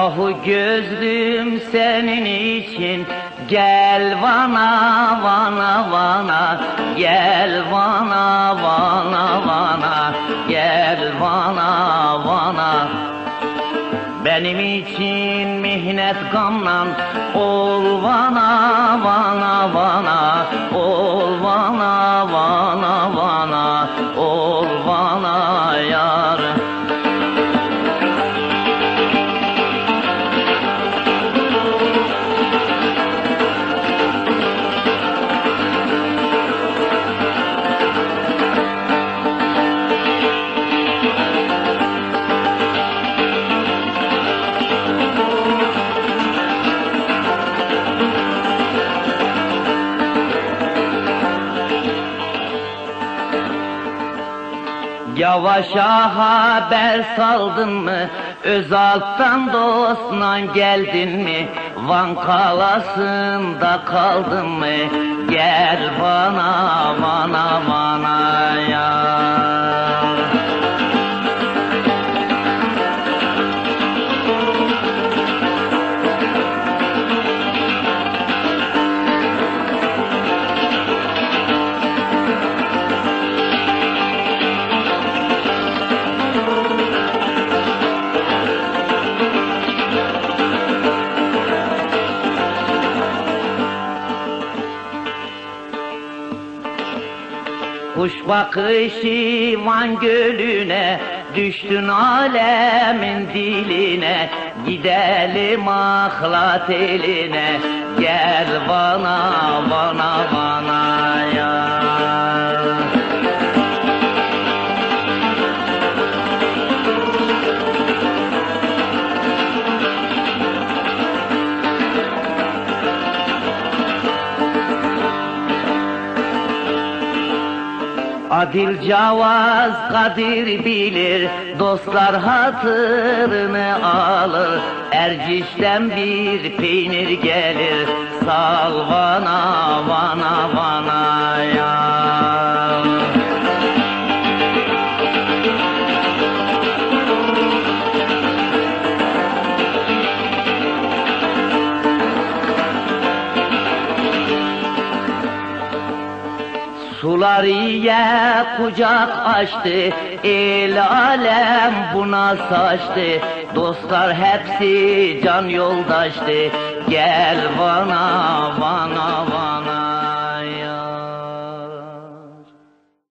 Yahu gözlüm senin için. Gel vana vana vana Gel vana vana vana Gel vana vana benim için mihnet gamla ol vana vana vana ol Yavaşa haber saldın mı? Özalttan dostlan geldin mi? Van kalasında kaldın mı? Gel bana bana bana ya. Kuş bakışı Van Gölü'ne Düştün alemin diline. Gidelim ahlat eline. Gel bana bana bana Adil Cavaz Kadir bilir Dostlar hatırını alır. Erciş'ten bir peynir gelir Sal bana bana bana ya Sular iyiye kucak açtı, el alem buna saçtı. Dostlar hepsi can yoldaştı, gel bana.